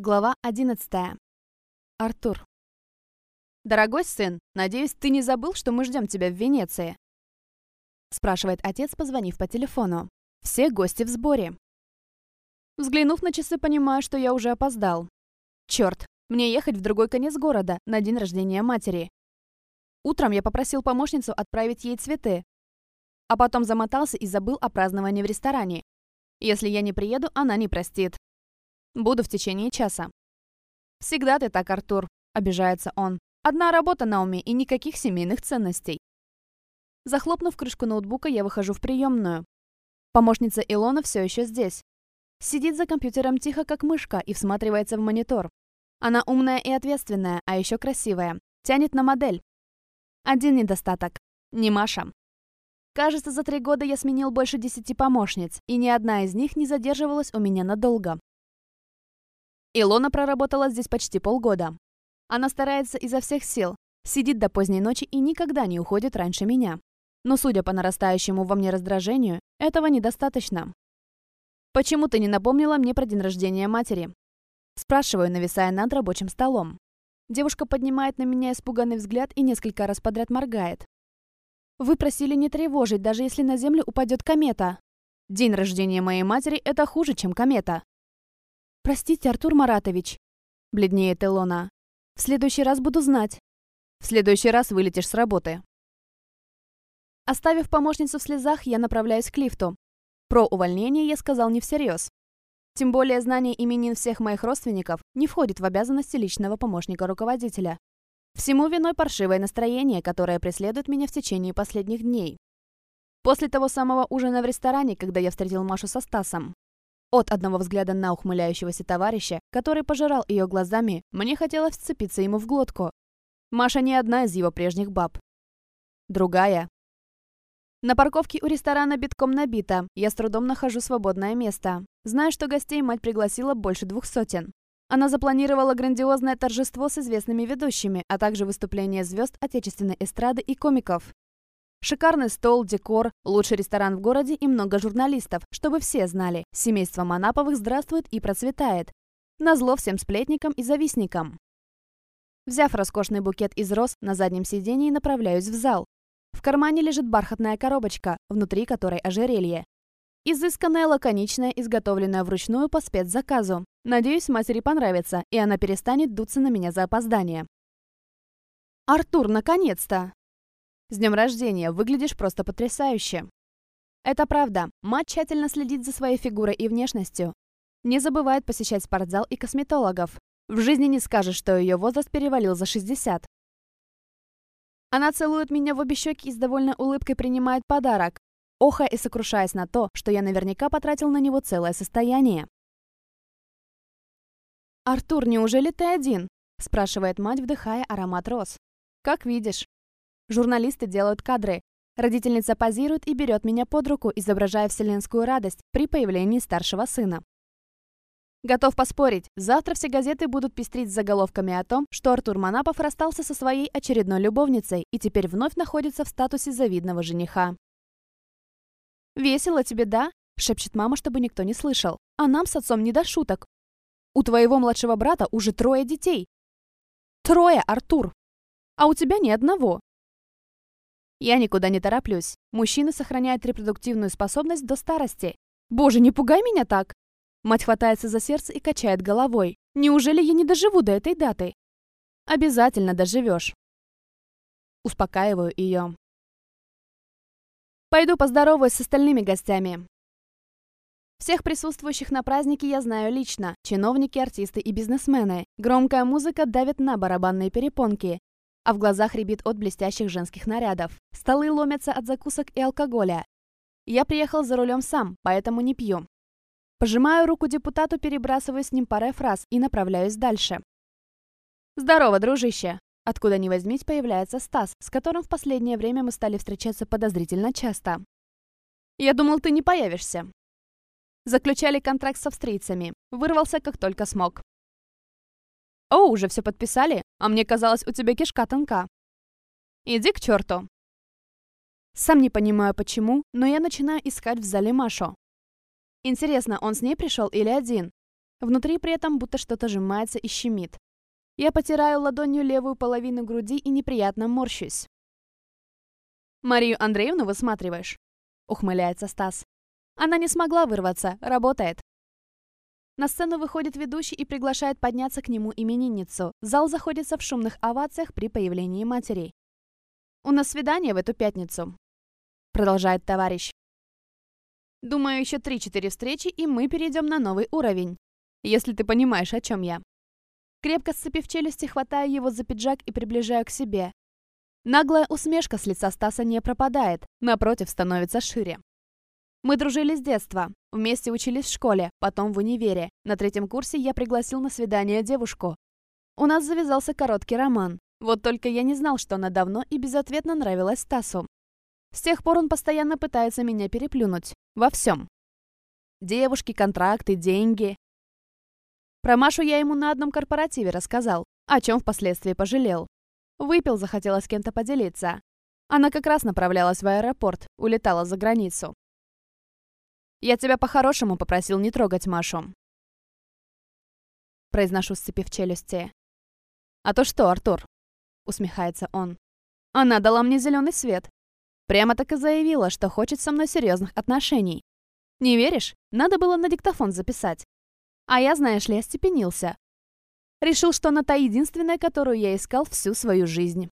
Глава 11. Артур. «Дорогой сын, надеюсь, ты не забыл, что мы ждем тебя в Венеции?» Спрашивает отец, позвонив по телефону. «Все гости в сборе». Взглянув на часы, понимаю, что я уже опоздал. Черт, мне ехать в другой конец города на день рождения матери. Утром я попросил помощницу отправить ей цветы, а потом замотался и забыл о праздновании в ресторане. Если я не приеду, она не простит. Буду в течение часа». «Всегда ты так, Артур», — обижается он. «Одна работа на уме и никаких семейных ценностей». Захлопнув крышку ноутбука, я выхожу в приемную. Помощница Илона все еще здесь. Сидит за компьютером тихо, как мышка, и всматривается в монитор. Она умная и ответственная, а еще красивая. Тянет на модель. Один недостаток. Не Маша. Кажется, за три года я сменил больше десяти помощниц, и ни одна из них не задерживалась у меня надолго. Илона проработала здесь почти полгода. Она старается изо всех сил, сидит до поздней ночи и никогда не уходит раньше меня. Но судя по нарастающему во мне раздражению, этого недостаточно. «Почему ты не напомнила мне про день рождения матери?» Спрашиваю, нависая над рабочим столом. Девушка поднимает на меня испуганный взгляд и несколько раз подряд моргает. «Вы просили не тревожить, даже если на Землю упадет комета. День рождения моей матери – это хуже, чем комета. «Простите, Артур Маратович», — бледнеет Илона. «В следующий раз буду знать». «В следующий раз вылетишь с работы». Оставив помощницу в слезах, я направляюсь к лифту. Про увольнение я сказал не всерьез. Тем более знание именин всех моих родственников не входит в обязанности личного помощника руководителя. Всему виной паршивое настроение, которое преследует меня в течение последних дней. После того самого ужина в ресторане, когда я встретил Машу со Стасом, от одного взгляда на ухмыляющегося товарища, который пожирал ее глазами, мне хотелось вцепиться ему в глотку. Маша не одна из его прежних баб. Другая. На парковке у ресторана битком набито. Я с трудом нахожу свободное место. Знаю, что гостей мать пригласила больше двух сотен. Она запланировала грандиозное торжество с известными ведущими, а также выступления звезд отечественной эстрады и комиков. Шикарный стол, декор, лучший ресторан в городе и много журналистов, чтобы все знали. Семейство Манаповых здравствует и процветает. Назло всем сплетникам и завистникам. Взяв роскошный букет из роз, на заднем сидении направляюсь в зал. В кармане лежит бархатная коробочка, внутри которой ожерелье. Изысканная, лаконичная, изготовленная вручную по спецзаказу. Надеюсь, матери понравится, и она перестанет дуться на меня за опоздание. «Артур, наконец-то!» С днем рождения, выглядишь просто потрясающе. Это правда, мать тщательно следит за своей фигурой и внешностью. Не забывает посещать спортзал и косметологов. В жизни не скажешь, что ее возраст перевалил за 60. Она целует меня в обе щеки и с довольной улыбкой принимает подарок, охая и сокрушаясь на то, что я наверняка потратил на него целое состояние. «Артур, неужели ты один?» – спрашивает мать, вдыхая аромат роз. «Как видишь». Журналисты делают кадры. Родительница позирует и берет меня под руку, изображая вселенскую радость при появлении старшего сына. Готов поспорить, завтра все газеты будут пестрить заголовками о том, что Артур Манапов расстался со своей очередной любовницей и теперь вновь находится в статусе завидного жениха. «Весело тебе, да?» – шепчет мама, чтобы никто не слышал. «А нам с отцом не до шуток. У твоего младшего брата уже трое детей. Трое, Артур. А у тебя ни одного. Я никуда не тороплюсь. Мужчина сохраняет репродуктивную способность до старости. Боже, не пугай меня так! Мать хватается за сердце и качает головой. Неужели я не доживу до этой даты? Обязательно доживешь. Успокаиваю ее. Пойду поздороваюсь с остальными гостями. Всех присутствующих на празднике я знаю лично. Чиновники, артисты и бизнесмены. Громкая музыка давит на барабанные перепонки а в глазах рябит от блестящих женских нарядов. Столы ломятся от закусок и алкоголя. Я приехал за рулем сам, поэтому не пью. Пожимаю руку депутату, перебрасываю с ним парой фраз и направляюсь дальше. «Здорово, дружище!» Откуда ни возьмись, появляется Стас, с которым в последнее время мы стали встречаться подозрительно часто. «Я думал, ты не появишься». Заключали контракт с австрийцами. Вырвался, как только смог. «О, уже все подписали? А мне казалось, у тебя кишка тонка». «Иди к черту». Сам не понимаю почему, но я начинаю искать в зале Машу. Интересно, он с ней пришел или один? Внутри при этом будто что-то сжимается и щемит. Я потираю ладонью левую половину груди и неприятно морщусь. «Марию Андреевну высматриваешь?» — ухмыляется Стас. Она не смогла вырваться, работает. На сцену выходит ведущий и приглашает подняться к нему именинницу. Зал заходится в шумных овациях при появлении матерей. «У нас свидание в эту пятницу», — продолжает товарищ. «Думаю, еще три-четыре встречи, и мы перейдем на новый уровень если ты понимаешь, о чем я. Крепко сцепив челюсти, хватаю его за пиджак и приближаю к себе. Наглая усмешка с лица Стаса не пропадает, напротив, становится шире. Мы дружили с детства, вместе учились в школе, потом в универе. На третьем курсе я пригласил на свидание девушку. У нас завязался короткий роман. Вот только я не знал, что она давно и безответно нравилась Стасу. С тех пор он постоянно пытается меня переплюнуть. Во всем. Девушки, контракты, деньги. Про Машу я ему на одном корпоративе рассказал, о чем впоследствии пожалел. Выпил, захотела с кем-то поделиться. Она как раз направлялась в аэропорт, улетала за границу. «Я тебя по-хорошему попросил не трогать Машу». Произношу, сцепив челюсти. «А то что, Артур?» Усмехается он. «Она дала мне зеленый свет. Прямо так и заявила, что хочет со мной серьезных отношений. Не веришь? Надо было на диктофон записать. А я, знаешь ли, остепенился. Решил, что она та единственная, которую я искал всю свою жизнь.